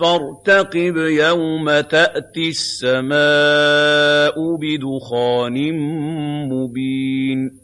فَارْتَقِبْ يَوْمَ تَأْتِي السَّمَاءُ بِدُخَانٍ مُّبِينٍ.